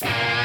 Bye.